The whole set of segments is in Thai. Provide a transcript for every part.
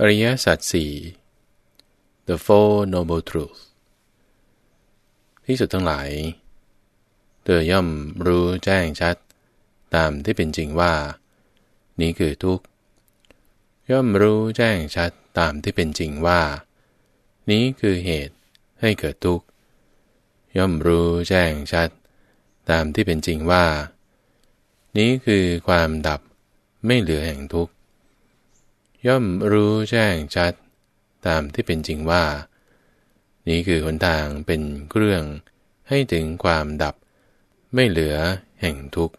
อริยสัจสี่ the four noble truths ที่สุดทั้งหลาย เธอย่อมรู้แจ้งชัด ตามที่เป็นจริงว่า นี้คือทุกข์ ย่อมรู้แจ้งชัดตามที่เป็นจริงว่า นี้คือเหตุให้เกิดทุกข์ ย่อมรู้แจ้งชัด ตามที่เป็นจริงว่า นี้คือความดับไม่เหลือแห่งทุกข์ ย่อมรู้แจ้งชัด ตามที่เป็นจริงว่า นี้คือหนทางเป็นเครื่องให้ถึงความดับไม่เหลือแห่งทุกข์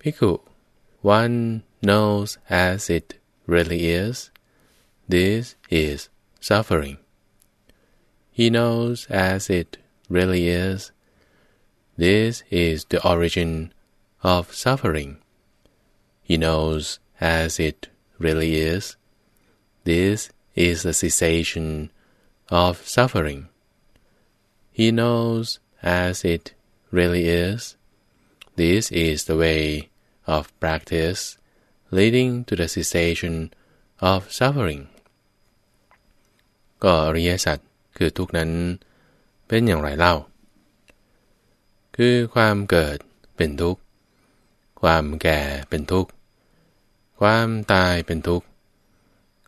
Piku one knows as it really is this is suffering he knows as it really is this is the origin of suffering he knows as it really is this is the cessation of suffering he knows as it really is. This is the way of practice leading to the cessation of suffering. ก็อริยสัจคือทุกนั้นเป็นอย่างไรเล่า คือความเกิดเป็นทุกข์ ความแก่เป็นทุกข์ ความตายเป็นทุกข์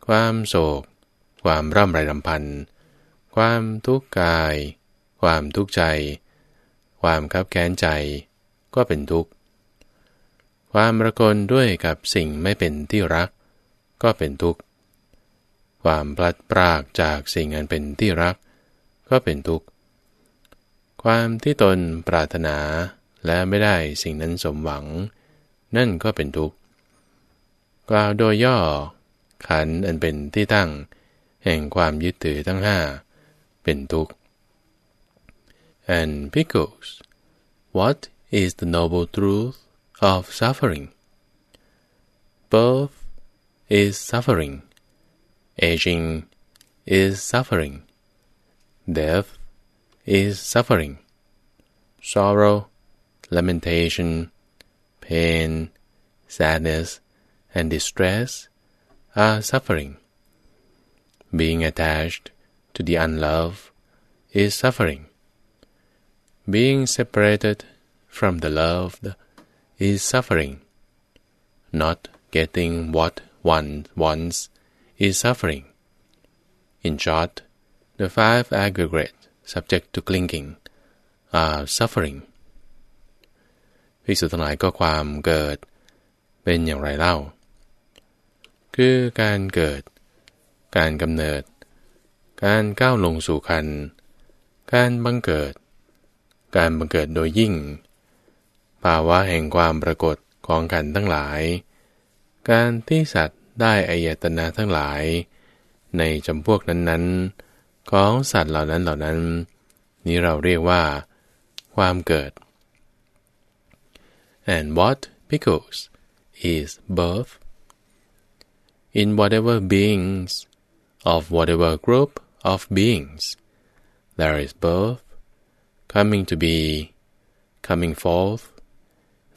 ความโศก ความร่ำไรรำพันธ์ความทุกข์กาย ความทุกข์ใจ ความคับแค้นใจ ก็เป็นทุกข์ ความระกลด้วยกับสิ่งไม่เป็นที่รัก ก็เป็นทุกข์ ความพลัดพรากจากสิ่งอันเป็นที่รัก ก็เป็นทุกข์ ความที่ตนปรารถนาและไม่ได้สิ่งนั้นสมหวัง นั่นก็เป็นทุกข์ กล่าวโดยย่อ ขันอันเป็นที่ตั้ง แห่งความยึดถือทั้งห้าเป็นทุกข์ and pickles. What is the noble truth of suffering? Birth is suffering. Aging is suffering. Death is suffering. Sorrow, lamentation, pain, sadness, and distress are suffering. Being attached to the unloved is suffering. Being separated from the loved is suffering. Not getting what one wants is suffering. In short, the five aggregate subject to clinging are suffering. พิสุทั้งหลายก็ความเกิดเป็นอย่างไรเล่า คือการเกิด การกำเนิด การก้าวลงสู่คัน การบังเกิด การบังเกิดโดยยิ่ง ภาวะแห่งความปรากฏของกันทั้งหลาย การที่สัตว์ได้อายตนะทั้งหลาย ในจำพวกนั้นๆ ของสัตว์เหล่านั้นเหล่านั้น นี้เราเรียกว่า ความเกิด and what because is birth in whatever beings of whatever group of beings there is birth coming to be, coming forth,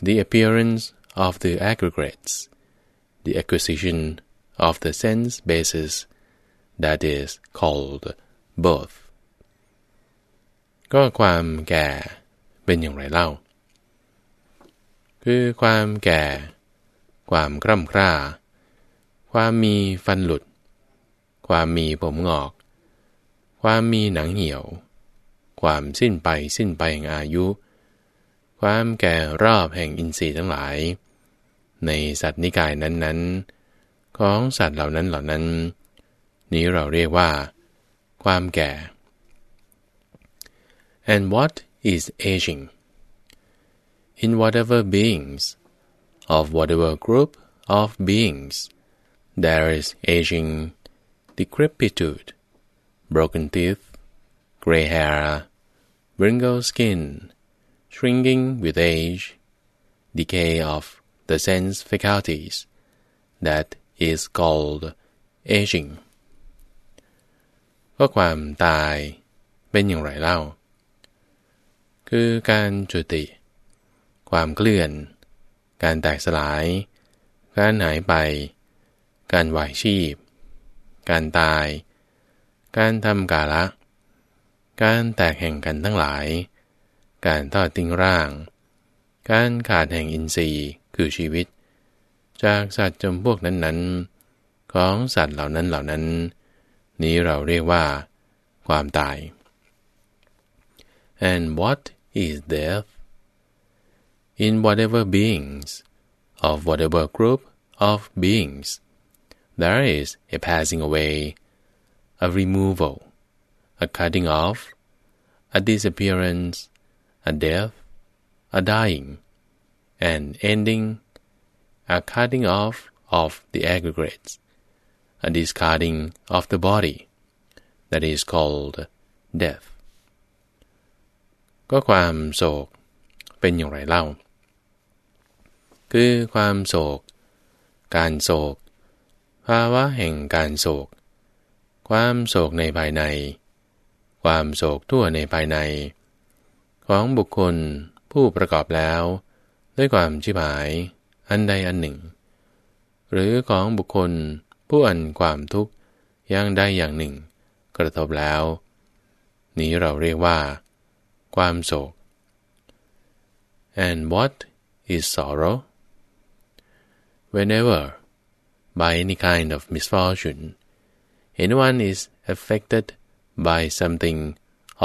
the appearance of the aggregates, the acquisition of the sense basis that is called birth ก็ความแก่เป็นอย่างไรเล่า คือความแก่ ความกร่ำคร่า ความมีฟันหลุด ความมีผมงอก ความมีหนังเหี่ยว ความสิ้นไปสิ้นไปแห่งอายุ ความแก่รอบแห่งอินทรีย์ทั้งหลาย ในสัตว์นิกายนั้นๆ ของสัตว์เหล่านั้นเหล่านั้น นี้เราเรียกว่า ความแก่ and what is aging in whatever beings of whatever group of beings there is aging decrepitude broken teeth gray hair wrinkled skin, shrinking with age, decay of the sense faculties, that is called aging ก็ความตายเป็นอย่างไรเล่า คือการจุติ ความเคลื่อน การแตกสลาย การหายไป การไหวชีพ การตาย การทำกาละ การแตกแห่งกันทั้งหลาย การทอดทิ้งร่าง การขาดแห่งอินทรีย์คือชีวิต จากสัตว์จำพวกนั้นๆ ของสัตว์เหล่านั้นเหล่านั้น นี้เราเรียกว่า ความตาย and what is death in whatever beings of whatever group of beings there is a passing away a removal a cutting off a disappearance a death a dying an ending a cutting off of the aggregates, a discarding of the body, that is called death. ก็ความโศกเป็นอย่างไรเล่า คือความโศก การโศก ภาวะแห่งการโศก ความโศกในภายใน ความโศกทั่วในภายใน ของบุคคลผู้ประกอบแล้ว ด้วยความชิบหาย อันใดอันหนึ่ง หรือของบุคคลผู้อันความทุกข์อย่างใดอย่างหนึ่ง กระทบแล้ว นี้เราเรียกว่า ความโศก and what is sorrow whenever by any kind of misfortune anyone is affected by something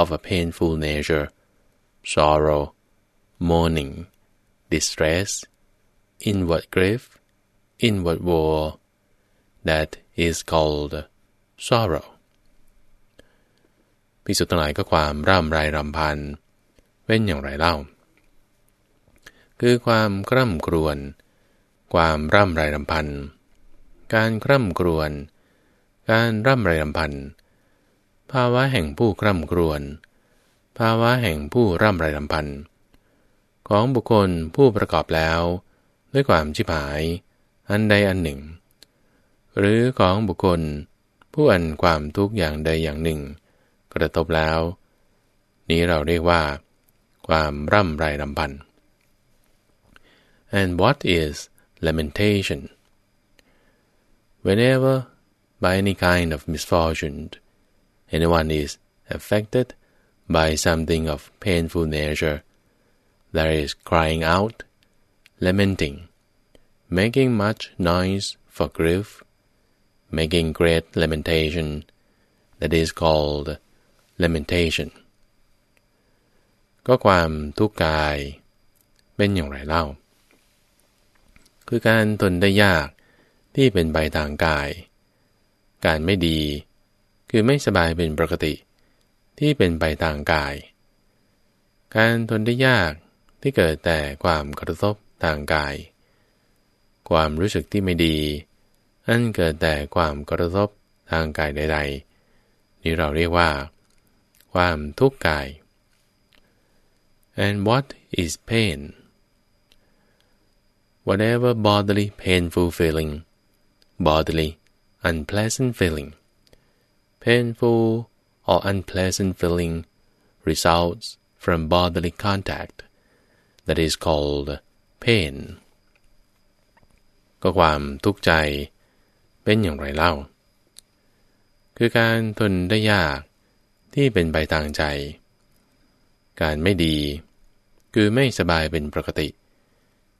of a painful nature sorrow mourning distress inward grief, inward war, that is called sorrow พิสุทธิ์ทั้งหลายก็ความร่ำไรรำพันเป็นอย่างไรเล่า คือความคร่ำครวญความร่ำไรรำพัน การคร่ำครวญ การร่ำไรรำพันภาวะแห่งผู้คร่ำครวญ ภาวะแห่งผู้ร่ำไรรำพันของบุคคลผู้ประกอบแล้ว ด้วยความชิบหาย อันใดอันหนึ่ง หรือของบุคคลผู้อันความทุกข์อย่างใดอย่างหนึ่ง กระทบแล้ว นี้เราเรียกว่า ความร่ำไรรำพัน and what is lamentation whenever by any kind of misfortune anyone is affected by something of painful nature there is crying out lamenting, making much noise for grief, making great lamentation, that is called lamentation ก็ความทุกข์กายเป็นอย่างไรเล่า คือการทนได้ยาก ที่เป็นไปทางกาย การไม่ดี คือไม่สบายเป็นปกติ ที่เป็นไปทางกาย การทนได้ยากที่เกิดแต่ความกระทบทางกาย ความรู้สึกที่ไม่ดี อันเกิดแต่ความกระทบทางกายใด ๆ นี่เราเรียกว่า ความทุกข์กาย and what is pain whatever bodily painful feeling bodily unpleasant feeling painful or unpleasant feeling results from bodily contact that is called pain ก็ความทุกข์ใจเป็นอย่างไรเล่า คือการทนได้ยากที่เป็นไปทางใจ การไม่ดี คือไม่สบายเป็นปกติ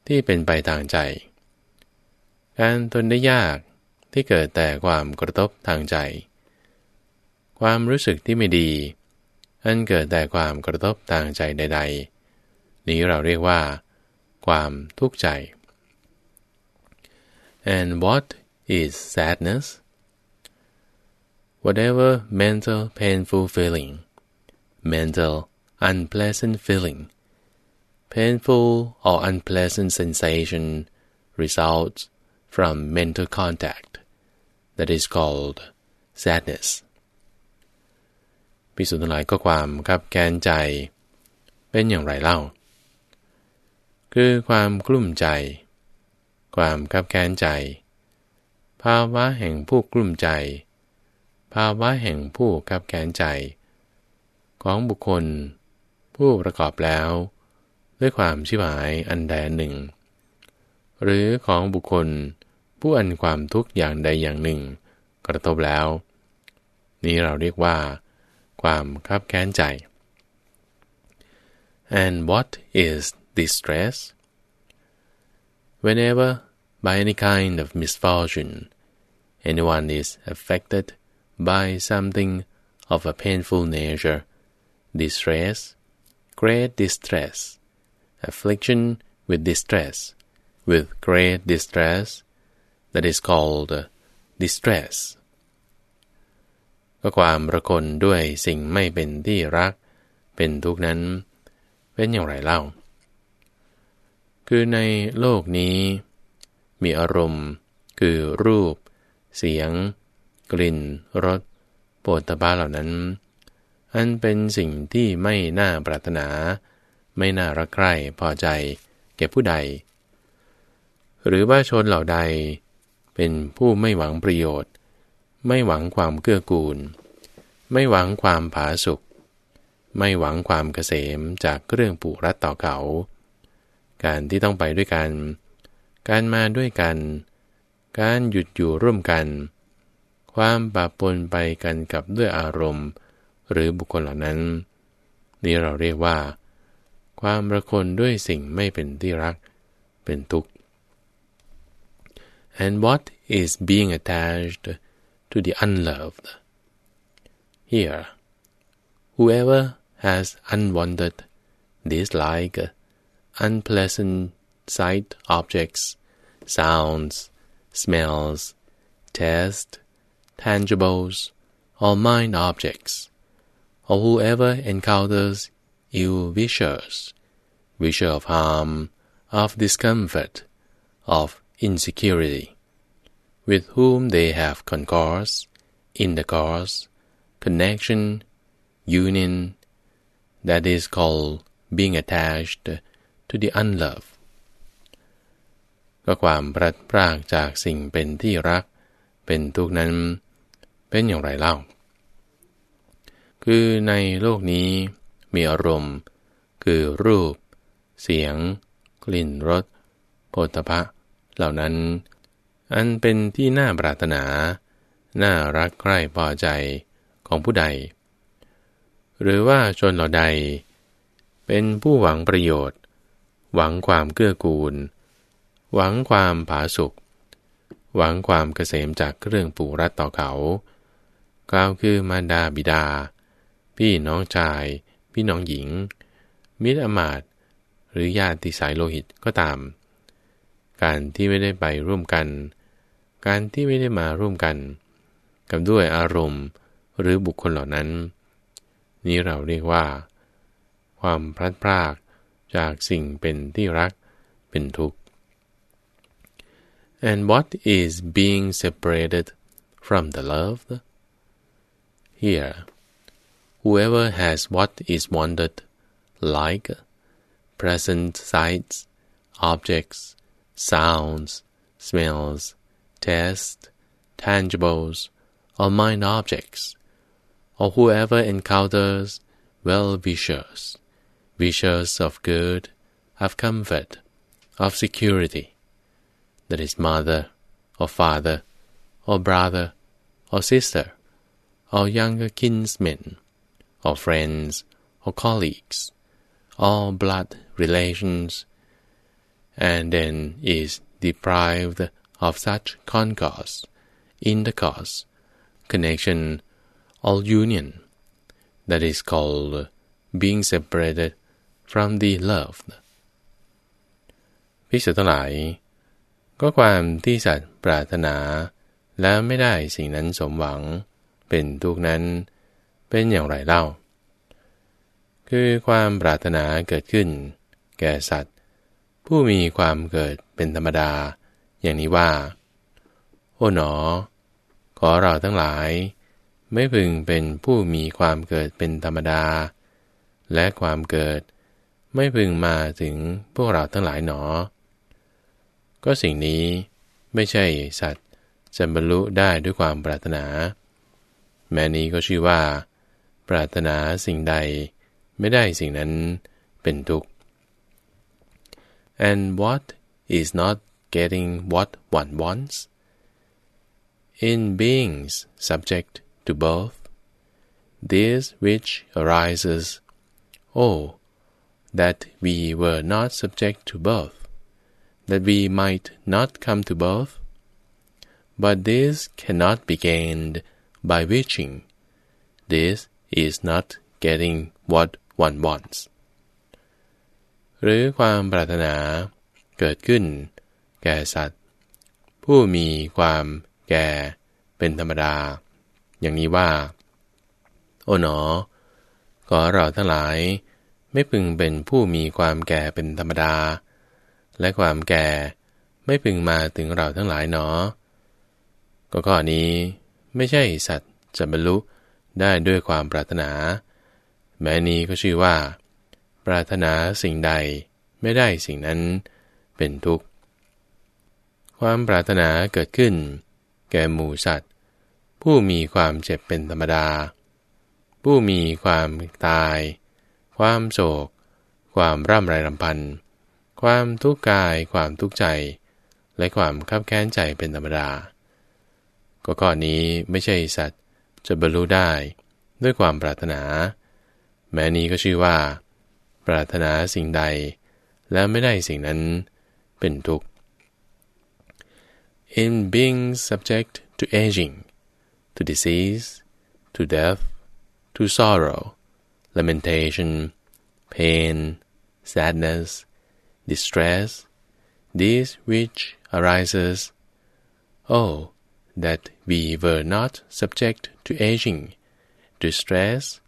ที่เป็นไปทางใจ การทนได้ยาก ที่เกิดแต่ความกระทบทางใจ ความรู้สึกที่ไม่ดี อันเกิดแต่ความกระทบทางใจใด ๆ นี้เราเรียกว่า ความทุกข์ใจ and what is sadness whatever mental painful feeling mental unpleasant feeling painful or unpleasant sensation results from mental contact that is called sadness พิสุทธิ์หลายก็ความขับแกนใจ เป็นอย่างไรเล่า คือความกลุ้มใจ ความขับแค้นใจ ภาวะแห่งผู้กลุ้มใจ ภาวะแห่งผู้ขับแค้นใจ ของบุคคล ผู้ประกอบแล้ว ด้วยความชิบหายอันใดหนึ่ง หรือของบุคคล ผู้อันความทุกข์อย่างใดอย่างหนึ่ง กระทบแล้ว นี้เราเรียกว่า ความคับแค้นใจ and what is distress whenever by any kind of misfortune anyone is affected by something of a painful nature distress great distress affliction with distress with great distress that is called distress ก็ความระคนด้วยสิ่งไม่เป็นที่รัก เป็นทุกนั้น เป็นอย่างไรเล่า คือในโลกนี้ มีอารมณ์ คือรูป เสียง กลิ่นรสโปรตบาเหล่านั้น อันเป็นสิ่งที่ไม่น่าปรารถนา ไม่น่ารักใคร่พอใจ แก่ผู้ใด หรือว่าชนเหล่าใด เป็นผู้ไม่หวังประโยชน์ ไม่หวังความเกื้อกูล ไม่หวังความผาสุกไม่หวังความเกษมจากเรื่องปูรัดต่อเขา การที่ต้องไปด้วยกัน การมาด้วยกัน การหยุดอยู่ร่วมกัน ความปะปนไปกันกับด้วยอารมณ์ หรือบุคคลเหล่านั้น นี่เราเรียกว่า ความระคนด้วยสิ่งไม่เป็นที่รัก เป็นทุกข์ and what is being attached to the unloved. Here, whoever has unwanted, dislike, unpleasant sight objects, sounds, smells, taste, tangibles, or mind objects, or whoever encounters ill wishes, wishes of harm, of discomfort, of insecurity, with whom they have concourse, intercourse, connection, union, that is called being attached to the unloved ก็ความพลัดพรากจากสิ่งเป็นที่รัก เป็นทุกนั้น เป็นอย่างไรเล่า คือในโลกนี้มีอารมณ์ คือรูป เสียง กลิ่นรสโผฏฐะ เหล่านั้น อันเป็นที่น่าปรารถนา น่ารักใคร่พอใจของผู้ใด หรือว่าชนเหล่าใด เป็นผู้หวังประโยชน์ หวังความเกื้อกูล หวังความผาสุกหวังความเกษมจากเครื่องปูรัดต่อเขากล่าวคือมารดาบิดา พี่น้องชาย พี่น้องหญิง มิตรอมาตหรือญาติสายโลหิตก็ตาม การที่ไม่ได้ไปร่วมกัน การที่ไม่ได้มาร่วมกัน กับด้วยอารมณ์หรือบุคคลเหล่านั้น นี้เราเรียกว่า ความพลัดพรากจากสิ่งเป็นที่รักเป็นทุกข์ and what is being separated from the loved here whoever has what is wanted like present sights objects sounds, smells, tastes, tangibles, or mind objects, or whoever encounters well-wishers, wishers of good, of comfort, of security, that is mother, or father, or brother, or sister, or younger kinsmen, or friends, or colleagues, or blood relations, and then is deprived of such concourse, intercourse, connection, or union, that is called being separated from the loved พิสุทั้งหลาย ก็ความที่สัตว์ปรารถนา แล้วไม่ได้สิ่งนั้นสมหวัง เป็นทุกนั้น เป็นอย่างไรเล่า คือความปรารถนาเกิดขึ้น แก่สัตว์ ผู้มีความเกิดเป็นธรรมดา อย่างนี้ว่า โอ๋หนอ ขอเราทั้งหลาย ไม่พึงเป็นผู้มีความเกิดเป็นธรรมดา และความเกิดไม่พึงมาถึงพวกเราทั้งหลายหนอ ก็สิ่งนี้ไม่ใช่สัตว์จะบรรลุได้ด้วยความปรารถนา แม้นี้ก็ชื่อว่า ปรารถนาสิ่งใดไม่ได้สิ่งนั้นเป็นทุกข์ and what is not getting what one wants? In beings subject to both, this which arises, oh, that we were not subject to both, that we might not come to both. But this cannot be gained by wishing. This is not getting what one wants หรือความปรารถนาเกิดขึ้น แก่สัตว์ ผู้มีความแก่เป็นธรรมดา อย่างนี้ว่า โอ๋หนอ ขอเราทั้งหลายไม่พึงเป็นผู้มีความแก่เป็นธรรมดา และความแก่ไม่พึงมาถึงเราทั้งหลายหนอ ก็ข้อนี้ไม่ใช่สัตว์จะบรรลุได้ด้วยความปรารถนา แม้นี้ก็ชื่อว่า รารถนาสิ่งใดไม่ได้สิ่งนั้นเป็นทุกข์ ความปรารถนาเกิดขึ้น แก่หมูสัตว์ ผู้มีความเจ็บเป็นธรรมดา ผู้มีความตาย ความโศก ความร่ำไรรำพัน ความทุกข์กาย ความทุกข์ใจ และความคับแค้นใจเป็นธรรมดา ก็ข้อนี้ไม่ใช่สัตว์จะบรรลุได้ด้วยความปรารถนา แม้นี้ก็ชื่อว่า ปรารถนาสิ่งใด แล้วไม่ได้สิ่งนั้นเป็นทุกข์ In being subject to aging, to disease, to death, to sorrow, lamentation, pain, sadness, distress, this which arises, oh, that we were not subject to aging, distress,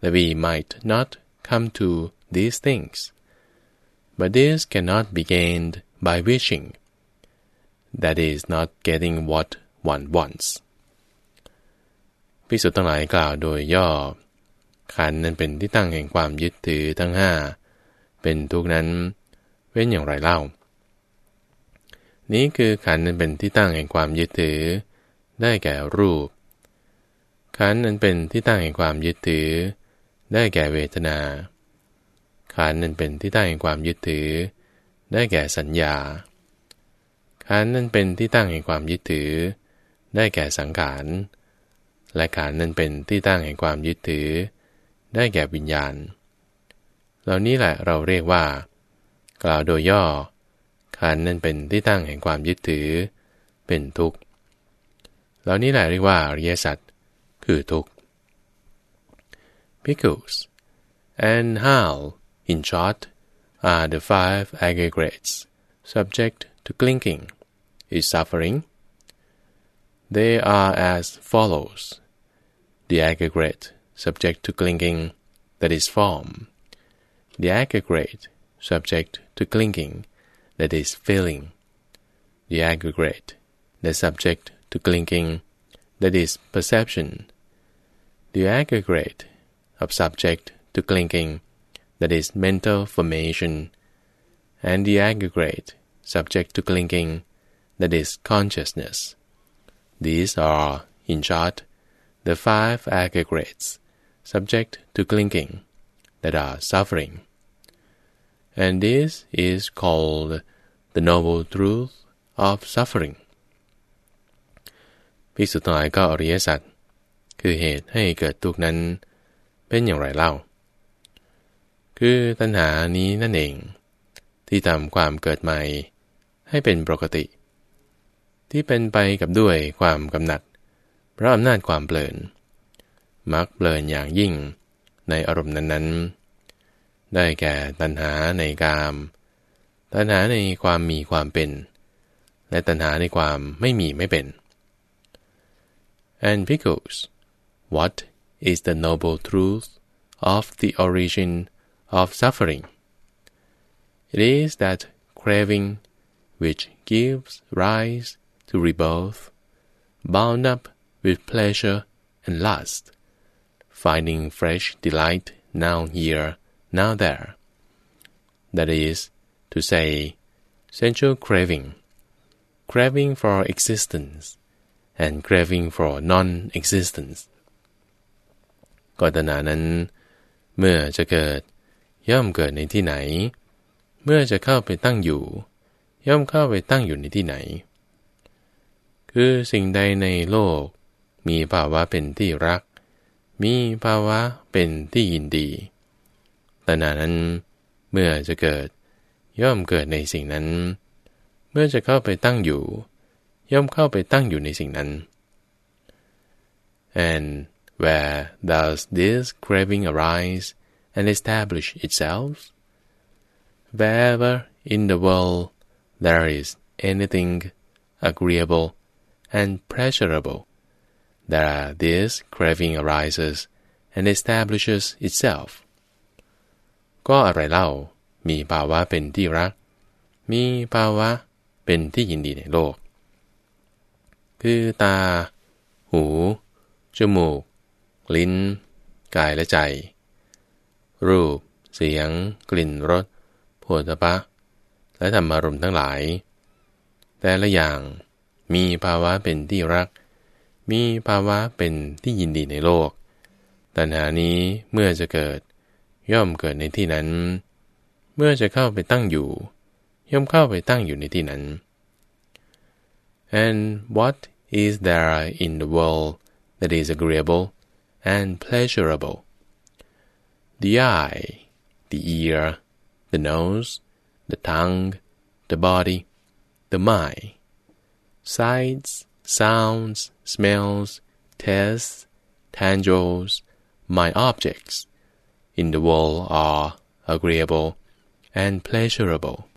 that we might not come to these things. But this cannot be gained by wishing. That is not getting what one wants. พิสุทั้งหลายกล่าวโดยย่อ ขันนั้นเป็นที่ตั้งแห่งความยึดถือทั้งห้าเป็นทุกนั้นเว้นอย่างไรเล่า นี้คือขันนั้นเป็นที่ตั้งแห่งความยึดถือ ได้แก่รูป ขันนั้นเป็นที่ตั้งแห่งความยึดถือ ได้แก่เวทนา ขันนั้นเป็นที่ตั้งแห่งความยึดถือ ได้แก่สัญญาขันนั้นเป็นที่ตั้งแห่งความยึดถือ ได้แก่สังขาร และขันนั้นเป็นที่ตั้งแห่งความยึดถือ ได้แก่วิญญาณ เหล่านี้แหละเราเรียกว่า กล่าวโดยย่อขันนั้นเป็นที่ตั้งแห่งความยึดถือ เป็นทุกข์ เหล่านี้แหละเรียกว่าอริยสัจคือทุกข์ Pickles and how in short are the five aggregates subject to clinking. Is suffering? They are as follows. The aggregate subject to clinking that is form. The aggregate subject to clinking that is feeling the aggregate that subject to clinking that is perception. The aggregate of subject to clinking, that is mental formation, and the aggregate subject to clinking, that is consciousness. These are, in short, the five aggregates subject to clinking, that are suffering. And this is called the noble truth of suffering. ภิกษุทั้งหลายก็อริยสัจคือเหตุให้เกิดทุกข์นั้นเป็นอย่างไรเล่า คือตัณหานี้นั่นเอง ที่ทำความเกิดใหม่ ให้เป็นปกติ ที่เป็นไปกับด้วยความกำหนัด เพราะอำนาจความเปลินมักเปลินอย่างยิ่งในอารมณ์นั้นๆ ได้แก่ตัณหาในกาม ตัณหาในความมีความเป็น และตัณหาในความไม่มีไม่เป็น and because What is the noble truth of the origin of suffering? It is that craving which gives rise to rebirth, bound up with pleasure and lust, finding fresh delight now here, now there. That is to say, sensual craving, craving for existence, and craving for non-existence. ก็ตนานั้น เมื่อจะเกิด ย่อมเกิดในที่ไหน เมื่อจะเข้าไปตั้งอยู่ ย่อมเข้าไปตั้งอยู่ในที่ไหน คือสิ่งใดในโลก มีภาวะเป็นที่รัก มีภาวะเป็นที่ยินดีตัณหานั้นเมื่อจะเกิด ย่อมเกิดในสิ่งนั้น เมื่อจะเข้าไปตั้งอยู่ ย่อมเข้าไปตั้งอยู่ในสิ่งนั้น and where does this craving arise and establish itself wherever in the world there is anything agreeable and pleasurable there this craving arises and establishes itself ก็อะไรเล่า มีภาวะเป็นที่รัก มีภาวะเป็นที่ยินดีในโลก คือตา หู จมูก ลิ้น กายและใจ รูป เสียง กลิ่นรสโผฏฐะและธรรมารมทั้งหลาย แต่ละอย่างมีภาวะเป็นที่รัก มีภาวะเป็นที่ยินดีในโลก ตัณหานี้เมื่อจะเกิด ย่อมเกิดในที่นั้น เมื่อจะเข้าไปตั้งอยู่ ย่อมเข้าไปตั้งอยู่ในที่นั้น and what is there in the world that is agreeable and pleasurable the eye the ear the nose the tongue the body the mind sights sounds smells tastes tangibles my objects in the world are agreeable and pleasurable,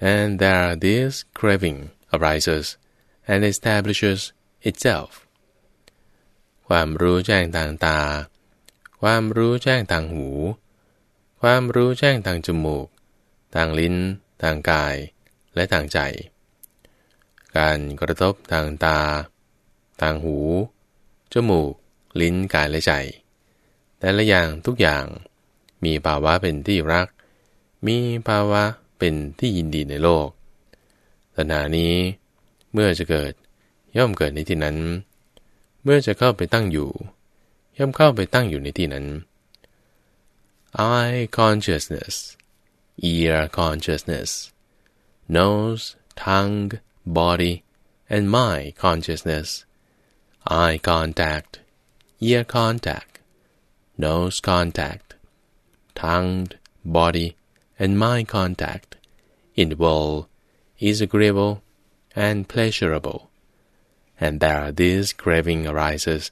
and there this craving arises and establishes itself ความรู้แจ้งทางตา ความรู้แจ้งทางหู ความรู้แจ้งทางจมูก ทางลิ้น ทางกาย และทางใจ การกระทบทางตา ทางหู จมูก ลิ้น กาย และใจ แต่ละอย่างทุกอย่าง มีภาวะเป็นที่รัก มีภาวะเป็นที่ยินดีในโลกตัณหานี้ เมื่อจะเกิดย่อมเกิดในที่นั้น เมื่อจะเข้าไปตั้งอยู่ ย่อมเข้าไปตั้งอยู่ในที่นั้น eye consciousness ear consciousness nose tongue body and mind consciousness eye contact ear contact nose contact, tongue, body, and mind contact in the world is agreeable and pleasurable, and there this craving arises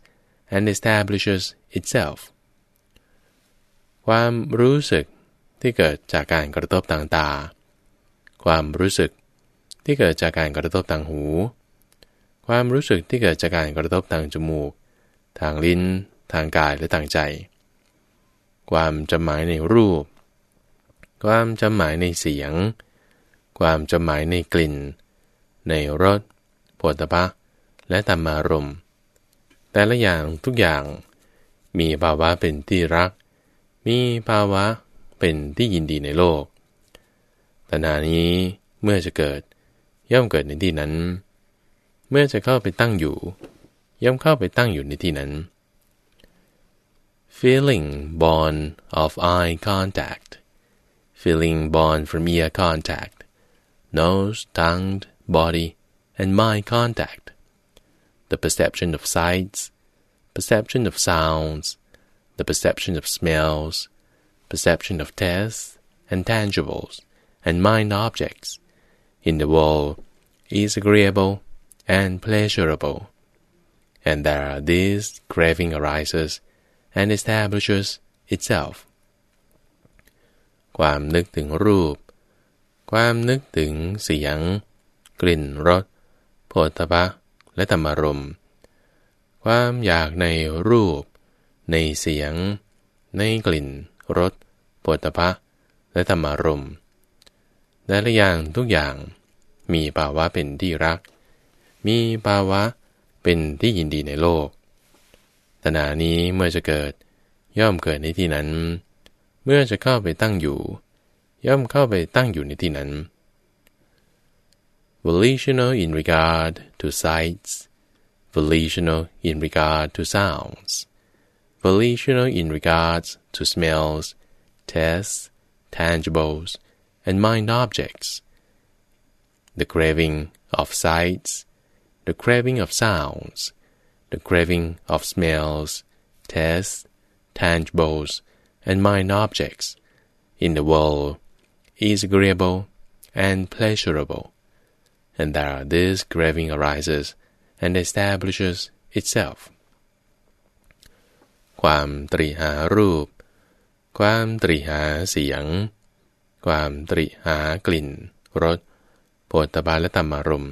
and establishes itself ความรู้สึกที่เกิดจากการกระทบทางตา ความรู้สึกที่เกิดจากการกระทบทางหู ความรู้สึกที่เกิดจากการกระทบทางจมูก ทางลิ้น ทางกายและทางใจ ความจำหมายในรูป ความจำหมายในเสียง ความจำหมายในกลิ่น ในรสผลิภัณฑ์และธรรมารมณ์ แต่ละอย่างทุกอย่าง มีภาวะเป็นที่รัก มีภาวะเป็นที่ยินดีในโลกตนานี้เมื่อจะเกิด ย่อมเกิดในที่นั้น เมื่อจะเข้าไปตั้งอยู่ ย่อมเข้าไปตั้งอยู่ในที่นั้น feeling born of eye contact, feeling born from ear contact, nose, tongue, body, and mind contact, the perception of sights, perception of sounds, the perception of smells, perception of tastes and tangibles, and mind objects in the world is agreeable and pleasurable, and there this craving arises and establishes itself ความนึกถึงรูป ความนึกถึงเสียง กลิ่น รสโผฏฐะ และธรรมารมความอยากในรูป ในเสียง ในกลิ่นรสโผฏฐะและธรรมารมแต่ละอย่างทุกอย่างมีภาวะเป็นที่รัก มีภาวะเป็นที่ยินดีในโลกตนานี้เมื่อจะเกิดย่อมเกิดในที่นั้น เมื่อจะเข้าไปตั้งอยู่ ย่อมเข้าไปตั้งอยู่ในที่นั้น volitional in regard to sights volitional in regard to sounds volitional in regards to smells tastes tangibles and mind objects. The craving of sights, the craving of sounds, the craving of smells, tastes, tangibles, and mind objects in the world is agreeable and pleasurable, and that this craving arises and establishes itself ความตริหารูป ความตริหาเสียง ความตริหากลิ่นรสโผฏบาและธรรมารม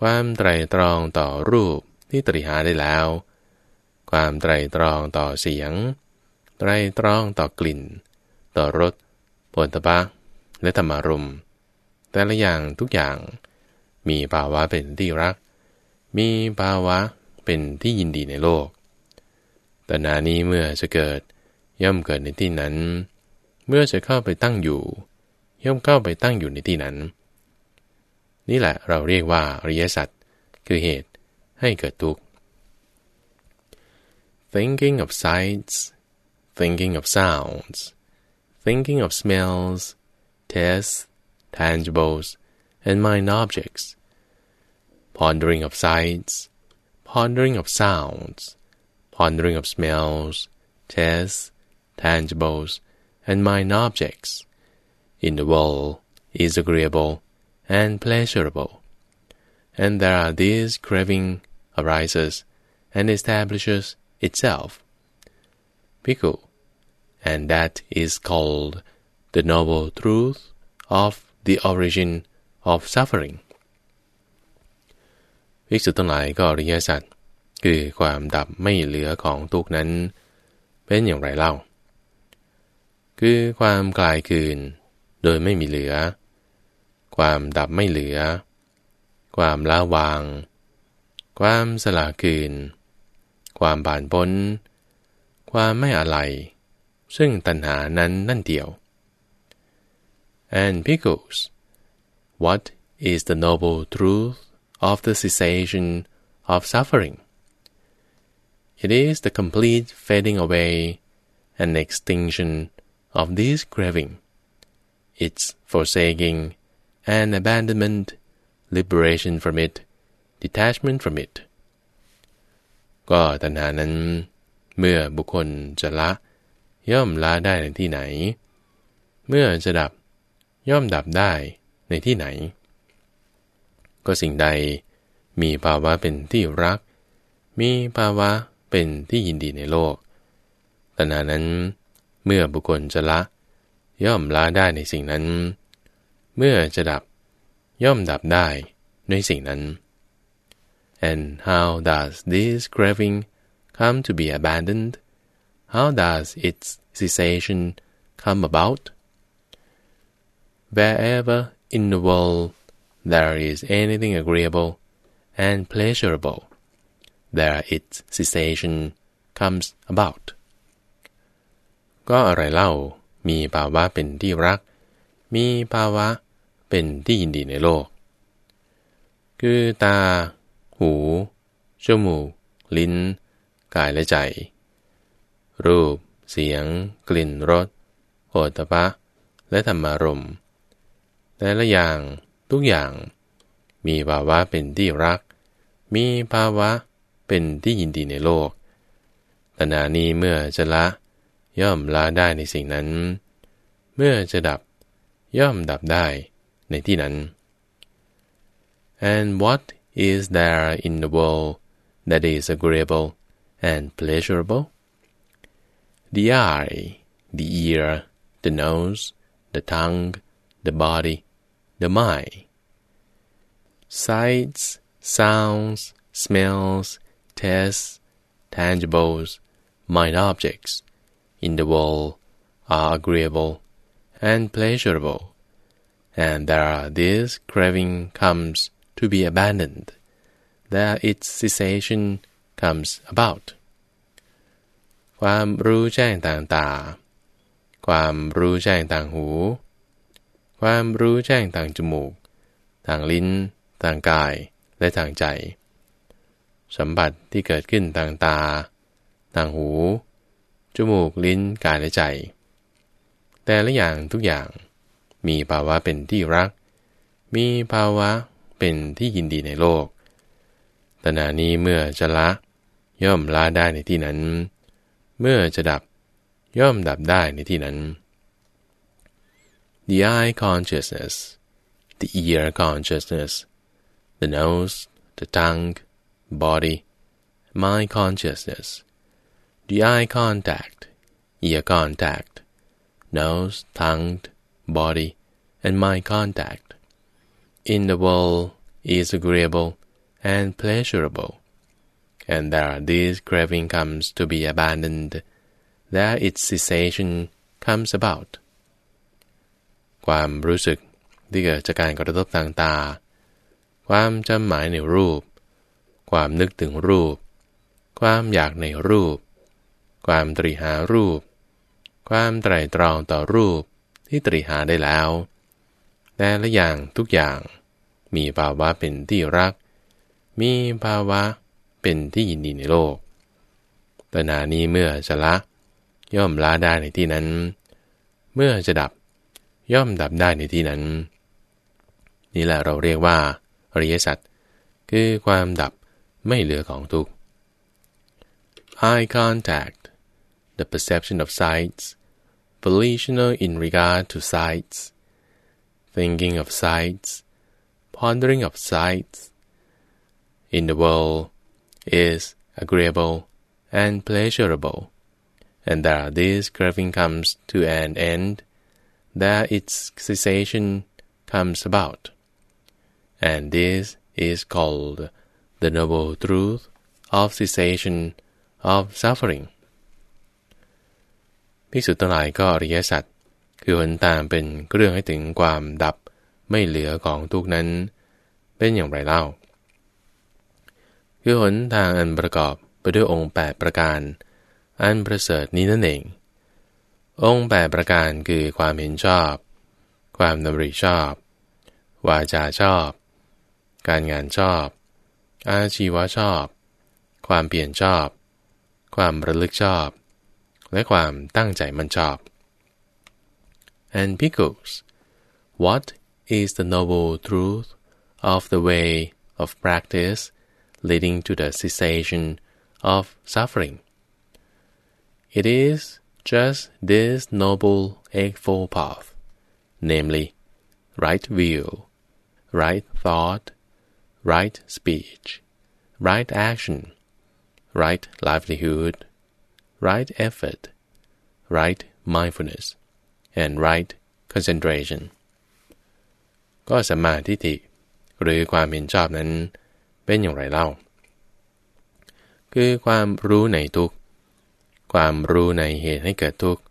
ความไตรตรองต่อรูปที่ตริหาได้แล้ว ความไตรตรองต่อเสียง ไตรตรองต่อกลิ่น ต่อรสโผฏบาและธรรมารมแต่ละอย่างทุกอย่าง มีภาวะเป็นที่รัก มีภาวะเป็นที่ยินดีในโลกแต่นานี้เมื่อจะเกิด ย่อมเกิดในที่นั้น เมื่อจะเข้าไปตั้งอยู่ ย่อมเข้าไปตั้งอยู่ในที่นั้น นี่แหละเราเรียกว่าอริยสัจคือเหตุให้เกิดทุกข์ thinking of sights thinking of sounds thinking of smells tastes tangibles and mind objects pondering of sights pondering of sounds pondering of smells, tastes, tangibles, and mind objects in the world is agreeable and pleasurable, and there are these craving arises and establishes itself. Bhikkhu, and that is called the noble truth of the origin of suffering. ภิกษุทั้งหลายก็อริยสัจคือความดับไม่เหลือของทุกนั้น เป็นอย่างไรเล่า คือความกลายคืน โดยไม่มีเหลือ ความดับไม่เหลือ ความละวาง ความสละคืน ความบานพ้น ความไม่อะไร ซึ่งตัณหานั้นนั่นเดียว and pickles what is the noble truth of the cessation of suffering It is the complete fading away and extinction of this craving, its forsaking and abandonment, liberation from it, detachment from it. ก็ตัณหานั้น เมื่อบุคคลจะละ ย่อมละได้ในที่ไหน เมื่อจะดับ ย่อมดับได้ในที่ไหน ก็สิ่งใด มีภาวะเป็นที่รัก มีภาวะเป็นที่ยินดีในโลกตัณหานั้น เมื่อบุคคลจะละ ย่อมละได้ในสิ่งนั้น เมื่อจะดับ ย่อมดับได้ในสิ่งนั้น and how does this craving come to be abandoned how does its cessation come about wherever in the world there is anything agreeable and pleasurable there its cessation comes about ก็อะไรเล่า มีภาวะเป็นที่รัก มีภาวะเป็นที่ยินดีในโลก คือตา หูจมูก ลิ้น กายและใจ รูป เสียง กลิ่น รสโอตปะ และธรรมารมแต่ละอย่าง ทุกอย่าง มีภาวะเป็นที่รัก มีภาวะเป็นที่ยินดีในโลกตนานี้เมื่อจะละ ย่อมละได้ในสิ่งนั้น เมื่อจะดับ ย่อมดับได้ในที่นั้น and what is there in the world that is agreeable and pleasurable the eye the ear the nose the tongue the body the mind sights sounds smells tastes, tangibles, mind objects in the world are agreeable and pleasurable, and there this craving comes to be abandoned, there its cessation comes about. ความรู้แจ้งต่างตา ความรู้แจ้งต่างหู ความรู้แจ้งต่างจมูก ทางลิ้น ทางกาย และทางใจ สัมผัสที่เกิดขึ้นทางตา ทางหู จมูก ลิ้น กายและใจ แต่ละอย่างทุกอย่าง มีภาวะเป็นที่รักมมีภาวะเป็นที่ยินดีในโลกตนานี้เมื่อจะละ ย่อมละได้ในที่นั้น เมื่อจะดับ ย่อมดับได้ในที่นั้น The eye consciousness, the ear consciousness, the nose, the tongue, body, mind consciousness, the eye contact, ear contact, nose, tongue, body, and mind contact. In the world is agreeable and pleasurable, and there this craving comes to be abandoned, there its cessation comes about. ความรู้สึกที่เกิดจากการกระทบทางตา ความจำหมายในรูป ความนึกถึงรูป ความอยากในรูป ความตรีหารูป ความไตรตรองต่อรูปที่ตรีหาได้แล้ว แต่ละอย่างทุกอย่าง มีภาวะเป็นที่รัก มีภาวะเป็นที่ยินดีในโลกตัณหานี้เมื่อจะละย่อมละได้ในที่นั้น เมื่อจะดับ ย่อมดับได้ในที่นั้น นี่แหละเราเรียกว่าอริยสัจคือความดับไม่เหลือของทุก eye contact the perception of sights volitional in regard to sights thinking of sights pondering of sights in the world is agreeable and pleasurable and that this craving comes to an end that its cessation comes about. And this is called the noble truth of cessation of suffering ภิกษุทั้งหลายก็อริยสัจคือหนตามเป็นเรื่องให้ถึงความดับไม่เหลือของทุกนั้น เป็นอย่างไรเล่า คือหนทางอันประกอบไปด้วยองค์ 8 ประการ อันประเสริฐนี้นั่นเอง องค์แปประการคือความเห็นชอบ ความดำริชอบ วาจาชอบ การงานชอบ อาชีวะชอบ ความเปลี่ยนชอบ ความระลึกชอบ และความตั้งใจมันชอบ and because what is the noble truth of the way of practice leading to the cessation of suffering it is just this noble eightfold path, namely, right view, right thought, right speech, right action, right livelihood, right effort, right mindfulness, and right concentration ก็สมาธิิหรือความเห็นชอบนั้นเป็นอย่างไรเล่า คือความรู้ในทุก ความรู้ในเหตุให้เกิดทุกข์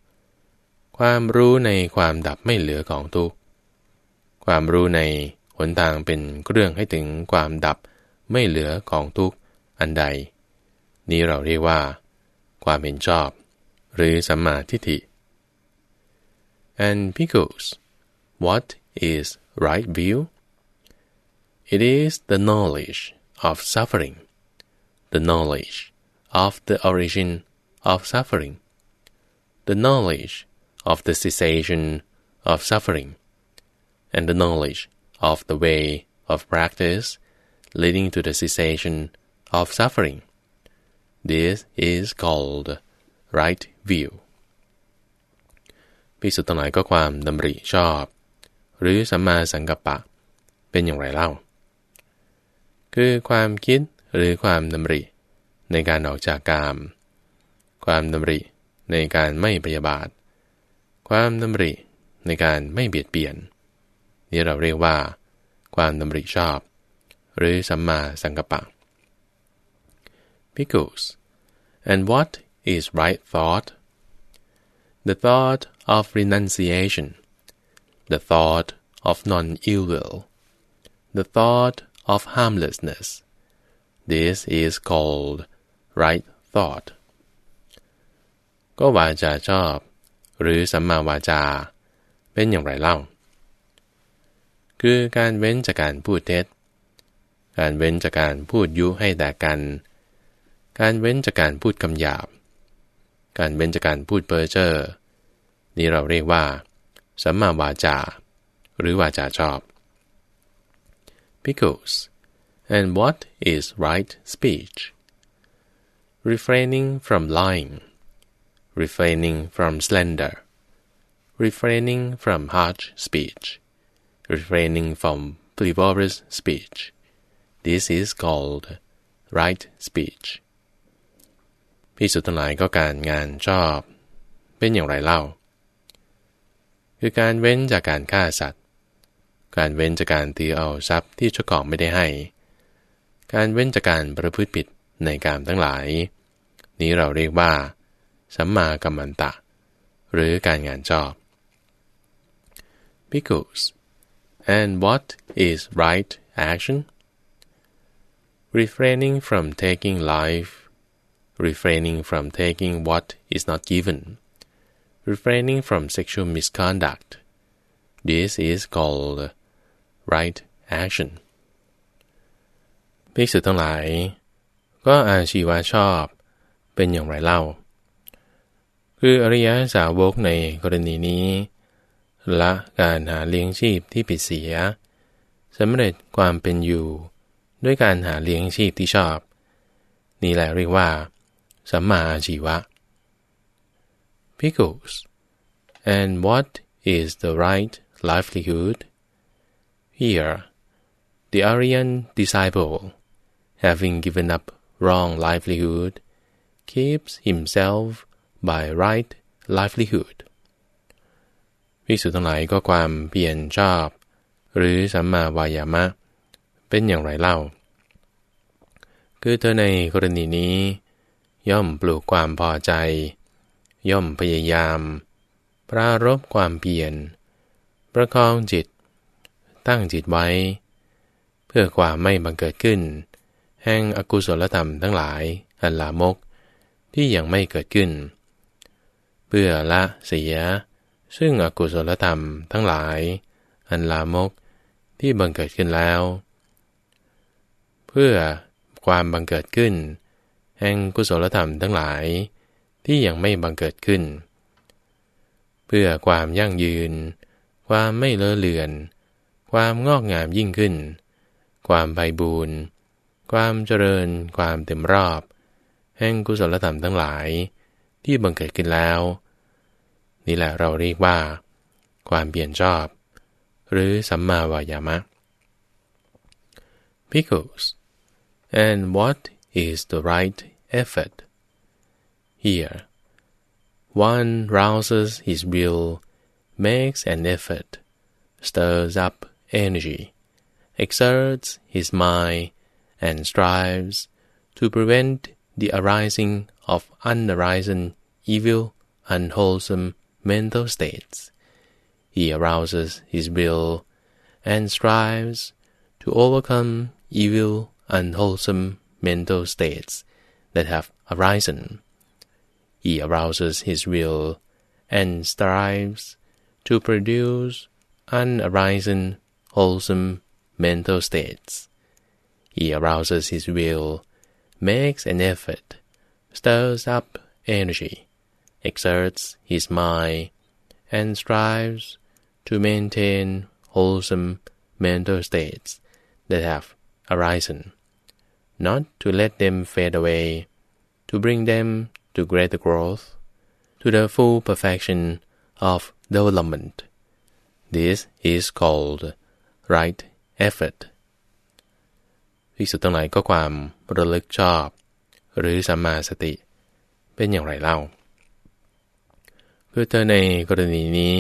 ความรู้ในความดับไม่เหลือของทุกข์ ความรู้ในหนทางเป็นเครื่องให้ถึงความดับไม่เหลือของทุกข์อันใด นี้เราเรียกว่า ความเห็นชอบ หรือสัมมาทิฏฐิ and because what is right view it is the knowledge of suffering the knowledge of the origin of suffering, the knowledge of the cessation of suffering, and the knowledge of the way of practice leading to the cessation of suffering. This is called right view พิสุทธิ์ทั้งหลายก็ความดำริชอบ หรือสัมมาสังกัปปะเป็นอย่างไรเล่า คือความคิดหรือความดำริในการออกจากกาม ความดำริในการไม่พยาบาท ความดำริในการไม่เบียดเบียน นี่เราเรียกว่า ความดำริชอบ หรือสัมมาสังกัปปะ because and what is right thought the thought of renunciation the thought of non-ill will the thought of harmlessness this is called right thought ก็วาจาชอบ หรือสัมมาวาจา เป็นอย่างไรเล่า คือการเว้นจากการพูดเท็จ การเว้นจากการพูดยุให้แตกกัน การเว้นจากการพูดคำหยาบ การเว้นจากการพูดเพ้อเจ้อนี่เราเรียกว่า สัมมาวาจา หรือวาจาชอบ Because and what is right speech? Refraining from lying, refraining from slander, refraining from harsh speech, refraining from frivolous speech. This is called right speech. พิสุทั้งหลายก็การงานชอบ เป็นอย่างไรเล่า คือการเว้นจากการฆ่าสัตว์ การเว้นจากการตีเอาทรัพย์ที่เจ้าของไม่ได้ให้ การเว้นจากการประพฤติผิดในการทั้งหลาย นี้เราเรียกว่า สัมมากัมมันตะ หรือการงานชอบ because and what is right action refraining from taking life refraining from taking what is not given refraining from sexual misconduct this is called right action ภิกษุทั้งหลาย ก็อาชีวะชอบ เป็นอย่างไรเล่า คืออริยสาวกในกรณีนี้ ละการหาเลี้ยงชีพที่ผิดเสียสำเร็จความเป็นอยู่ ด้วยการหาเลี้ยงชีพที่ชอบ นี่แหละเรียกว่า สัมมาชีวะ Pickles and what is the right livelihood here the Aryan disciple having given up wrong livelihood keeps himself by right livelihood ภิกษุทั้งหลายก็ความเปลี่ยนชอบ หรือสัมมาวายามะ เป็นอย่างไรเล่า คือเธอในกรณีนี้ ย่อมปลูกความพอใจ ย่อมพยายาม ปรารบความเปลี่ยนประคองจิต ตั้งจิตไว้ เพื่อความไม่บังเกิดขึ้น แห่งอกุศลธรรมทั้งหลายอันลามกที่ยังไม่เกิดขึ้น พื่อละเสีย ซึ่งอกุศลธรรมทั้งหลาย อันลามกที่บังเกิดขึ้นแล้ว เพื่อความบังเกิดขึ้น แห่งกุศลธรรมทั้งหลายที่ยังไม่บังเกิดขึ้น เพื่อความยั่งยืน ความไม่เลอะเลือน ความงอกงามยิ่งขึ้น ความไพบูรณ์ความเจริญ ความเต็มรอบ แห่งกุศลธรรมทั้งหลายที่บังเกิดขึ้นแล้ว นี่แหละเราเรียกว่า ความเปลี่ยนชอบ หรือสัมมาวายามะ Pickles and what is the right effort here one rouses his will makes an effort stirs up energy exerts his mind and strives to prevent the arising of unarisen evil, unwholesome mental states. He arouses his will and strives to overcome evil, unwholesome mental states that have arisen. He arouses his will and strives to produce unarisen, wholesome mental states. He arouses his will makes an effort, stirs up energy, exerts his mind, and strives to maintain wholesome mental states that have arisen, not to let them fade away, to bring them to greater growth, to the full perfection of development. This is called right effort. ภิกษุทั้งหลายก็ความระลึกชอบ หรือสัมมาสติ เป็นอย่างไรเล่า คือเธอในกรณีนี้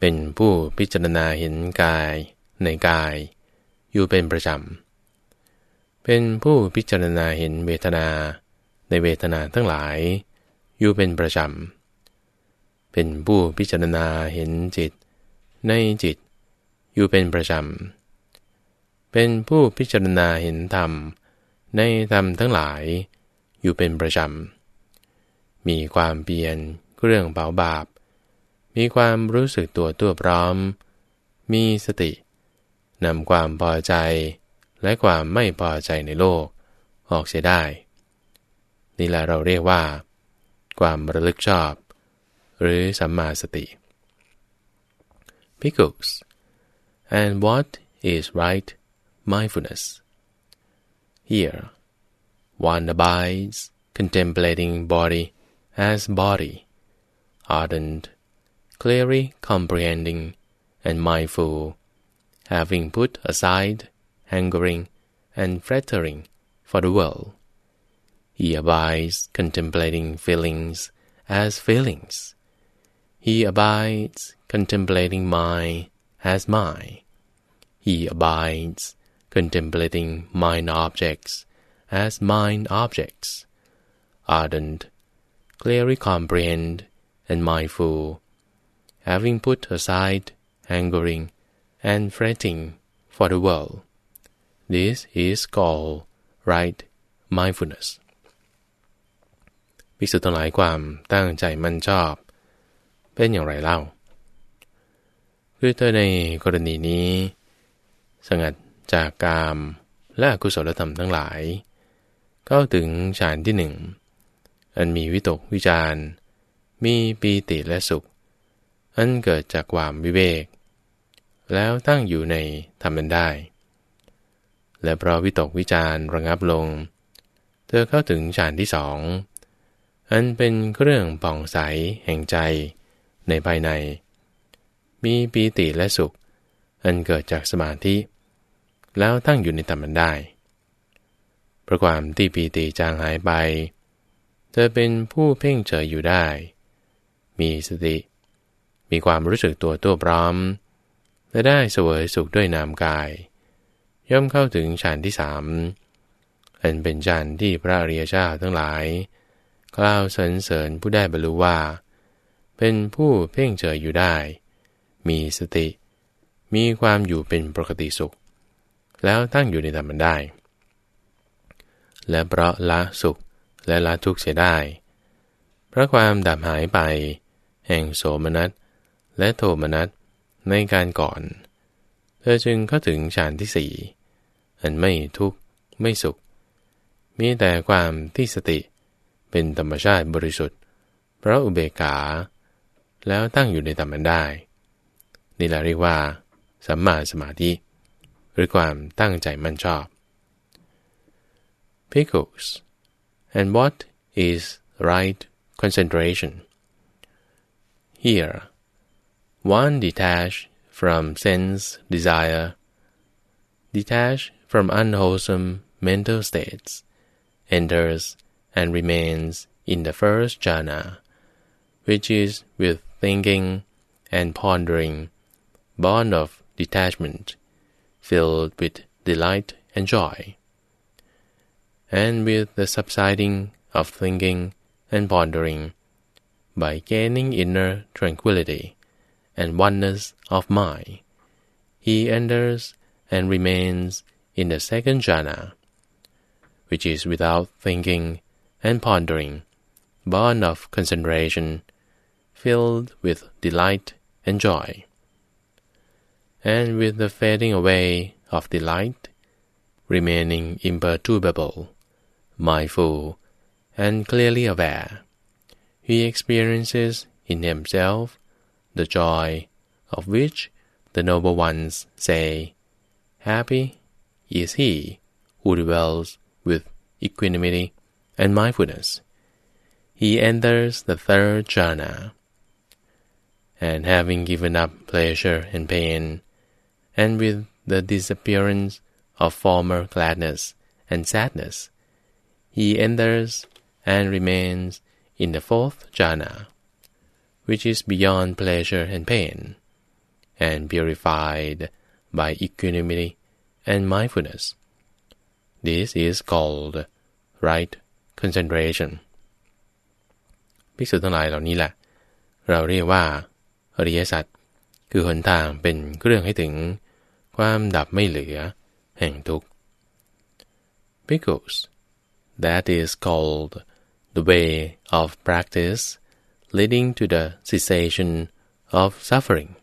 เป็นผู้พิจารณาเห็นกายในกาย อยู่เป็นประจำ เป็นผู้พิจารณาเห็นเวทนา ในเวทนาทั้งหลาย อยู่เป็นประจำ เป็นผู้พิจารณาเห็นจิต ในจิต อยู่เป็นประจำ เป็นผู้พิจารณาเห็นธรรม ในธรรมทั้งหลาย อยู่เป็นประจำ มีความเพียร เรื่องเบาบาป มีความรู้สึกตัวตัวพร้อม มีสตินำความพอใจ และความไม่พอใจในโลก ออกเสียได้ นี่แหละเราเรียกว่า ความระลึกชอบ หรือสัมมาสติ Pickles and what is right mindfulness. Here, one abides contemplating body as body, ardent, clearly comprehending and mindful, having put aside hankering and fettering for the world. He abides contemplating feelings as feelings. He abides contemplating mind as mind. He abides contemplating mind objects as mind objects. Ardent, clearly comprehend and mindful, having put aside hankering and fretting for the world. This is called right mindfulness ภิกษุทั้งหลายความตั้งใจมั่นชอบ เป็นอย่างไรเล่า คือเธอในกรณีนี้ สงัดจากกามและกุศลธรรมทั้งหลาย เข้าถึงฌานที่หนึ่ง อันมีวิตกวิจาร มีปีติและสุข อันเกิดจากความวิเวก แล้วตั้งอยู่ในธรรมันได้ และเพราะวิตกวิจารระงับลง เธอเข้าถึงฌานที่สอง อันเป็นเครื่องป่องใสแห่งใจในภายใน มีปีติและสุข อันเกิดจากสมาธิ แล้วตั้งอยู่ในธรรมันได้เพราะความที่ปีติจางหายไป เธอเป็นผู้เพ่งเฉยอยู่ได้ มีสติ มีความรู้สึกตัวตัวพร้อม และได้เสวยสุขด้วยนามกาย ย่อมเข้าถึงฌานที่สามอันเป็นฌานที่พระอริยเจ้าทั้งหลาย กล่าวสรรเสริญผู้ได้บรรลุว่า เป็นผู้เพ่งเฉยอยู่ได้ มีสติ มีความอยู่เป็นปกติสุข แล้วตั้งอยู่ในธรรมันได้ และเพราะละสุขและละทุกข์เสียได้เพราะความดับหายไป แห่งโสมนัสและโทมนัสในการก่อน เธอจึงเข้าถึงฌานที่สี่อันไม่ทุกข์ไม่สุข มีแต่ความที่สติเป็นธรรมชาติบริสุทธิ์เพราะอุเบกขา แล้วตั้งอยู่ในธรรมันได้ นี่แหละเรียกว่า สัมมาสมาธิ หรือความตั้งใจมั่นชอบ pickles, and what is right concentration. Here, one detached from sense desire, detached from unwholesome mental states, enters and remains in the first jhana, which is with thinking and pondering, born of detachment, filled with delight and joy. And with the subsiding of thinking and pondering, by gaining inner tranquility and oneness of mind, he enters and remains in the second jhana, which is without thinking and pondering, born of concentration, filled with delight and joy. And with the fading away of delight, remaining imperturbable, mindful, and clearly aware, he experiences in himself the joy of which the noble ones say, Happy is he who dwells with equanimity and mindfulness. He enters the third jhana, and having given up pleasure and pain, and with the disappearance of former gladness and sadness, he enters and remains in the fourth jhana, which is beyond pleasure and pain, and purified by equanimity and mindfulness. This is called right concentration ภิกษุทั้งหลายเหล่านี้แหละ เราเรียกว่าอริยสัจคือหนทางเป็นเครื่องให้ถึงความดับไม่เหลือแห่งทุกข์ Because that is called the way of practice leading to the cessation of suffering.